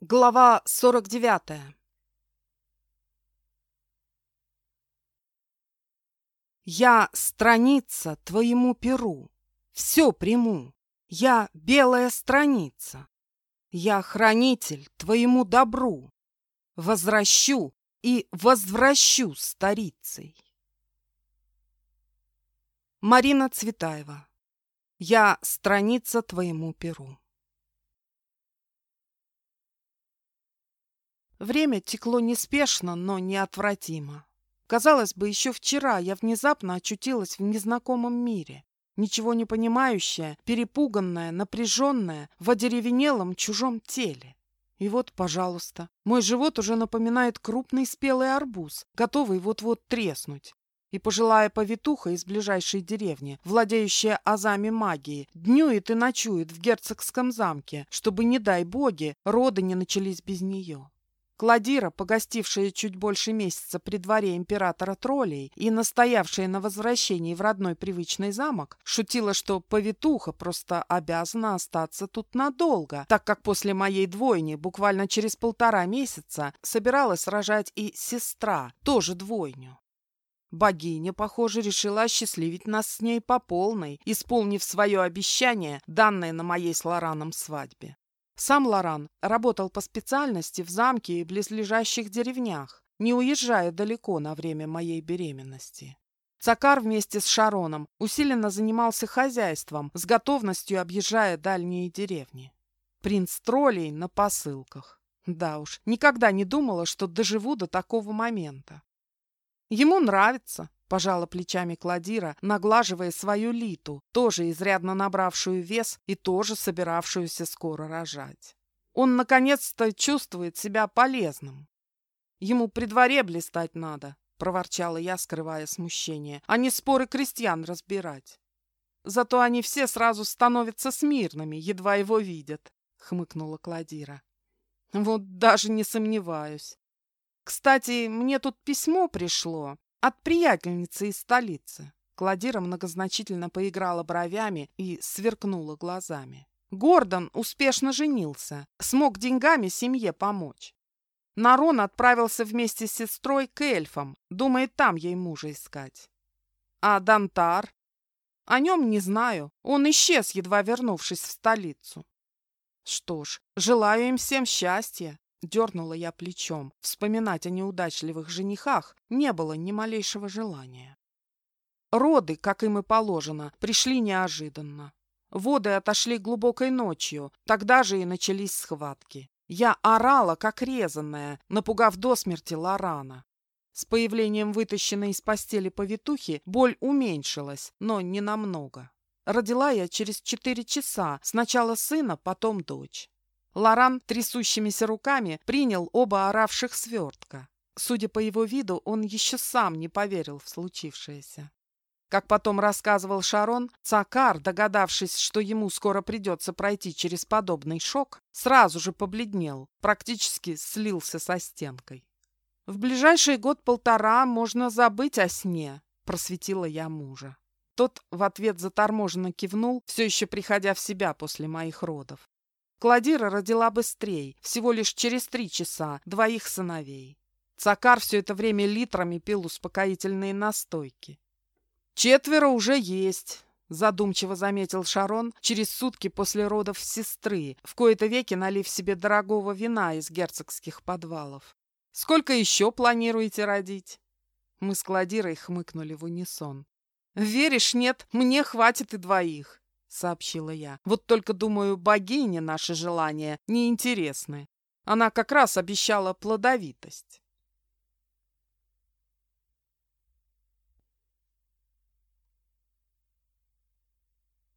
Глава 49 Я страница твоему перу, все приму. Я белая страница. Я хранитель твоему добру. Возвращу и возвращу старицей. Марина Цветаева. Я страница твоему перу. Время текло неспешно, но неотвратимо. Казалось бы, еще вчера я внезапно очутилась в незнакомом мире. Ничего не понимающая, перепуганная, напряженная, в одеревенелом чужом теле. И вот, пожалуйста, мой живот уже напоминает крупный спелый арбуз, готовый вот-вот треснуть. И пожилая повитуха из ближайшей деревни, владеющая азами магии, днюет и ночует в герцогском замке, чтобы, не дай боги, роды не начались без нее. Кладира, погостившая чуть больше месяца при дворе императора троллей и настоявшая на возвращении в родной привычный замок, шутила, что повитуха просто обязана остаться тут надолго, так как после моей двойни, буквально через полтора месяца, собиралась рожать и сестра, тоже двойню. Богиня, похоже, решила осчастливить нас с ней по полной, исполнив свое обещание, данное на моей с Лораном свадьбе. Сам Лоран работал по специальности в замке и близлежащих деревнях, не уезжая далеко на время моей беременности. Цакар вместе с Шароном усиленно занимался хозяйством, с готовностью объезжая дальние деревни. Принц троллей на посылках. Да уж, никогда не думала, что доживу до такого момента. Ему нравится, Пожала плечами Кладира, наглаживая свою литу, тоже изрядно набравшую вес и тоже собиравшуюся скоро рожать. Он, наконец-то, чувствует себя полезным. Ему при дворе блистать надо, проворчала я, скрывая смущение, а не споры крестьян разбирать. Зато они все сразу становятся смирными, едва его видят, хмыкнула Кладира. Вот даже не сомневаюсь. Кстати, мне тут письмо пришло. От приятельницы из столицы. Кладира многозначительно поиграла бровями и сверкнула глазами. Гордон успешно женился, смог деньгами семье помочь. Нарон отправился вместе с сестрой к эльфам, думает там ей мужа искать. А Дантар? О нем не знаю, он исчез, едва вернувшись в столицу. Что ж, желаю им всем счастья. Дернула я плечом. Вспоминать о неудачливых женихах не было ни малейшего желания. Роды, как им и положено, пришли неожиданно. Воды отошли глубокой ночью, тогда же и начались схватки. Я орала, как резаная, напугав до смерти Лорана. С появлением вытащенной из постели повитухи боль уменьшилась, но не намного. Родила я через четыре часа, сначала сына, потом дочь. Лоран трясущимися руками принял оба оравших свертка. Судя по его виду, он еще сам не поверил в случившееся. Как потом рассказывал Шарон, Цакар, догадавшись, что ему скоро придется пройти через подобный шок, сразу же побледнел, практически слился со стенкой. «В ближайший год-полтора можно забыть о сне», — просветила я мужа. Тот в ответ заторможенно кивнул, все еще приходя в себя после моих родов. Кладира родила быстрее, всего лишь через три часа, двоих сыновей. Цакар все это время литрами пил успокоительные настойки. «Четверо уже есть», — задумчиво заметил Шарон через сутки после родов сестры, в кои-то веки налив себе дорогого вина из герцогских подвалов. «Сколько еще планируете родить?» Мы с Кладирой хмыкнули в унисон. «Веришь, нет, мне хватит и двоих. — сообщила я. «Вот только, думаю, богине наши желания неинтересны. Она как раз обещала плодовитость».